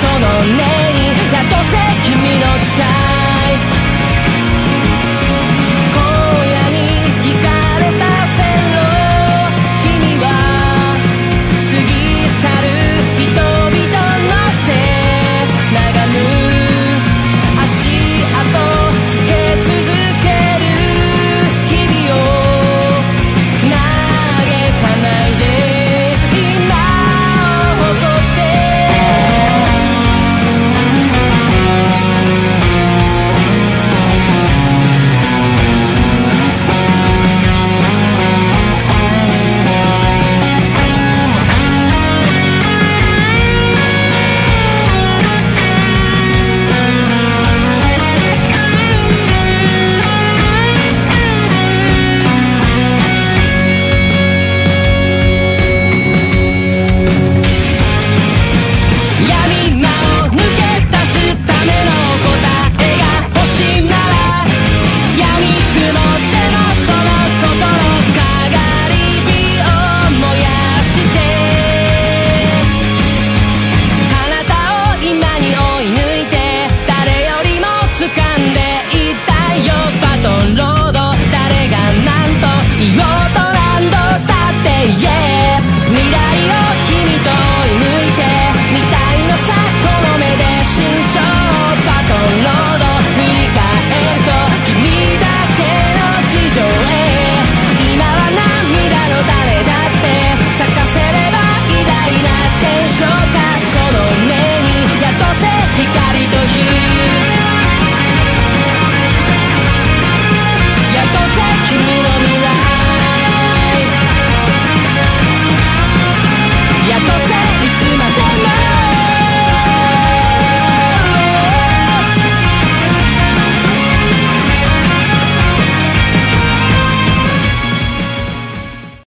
そのね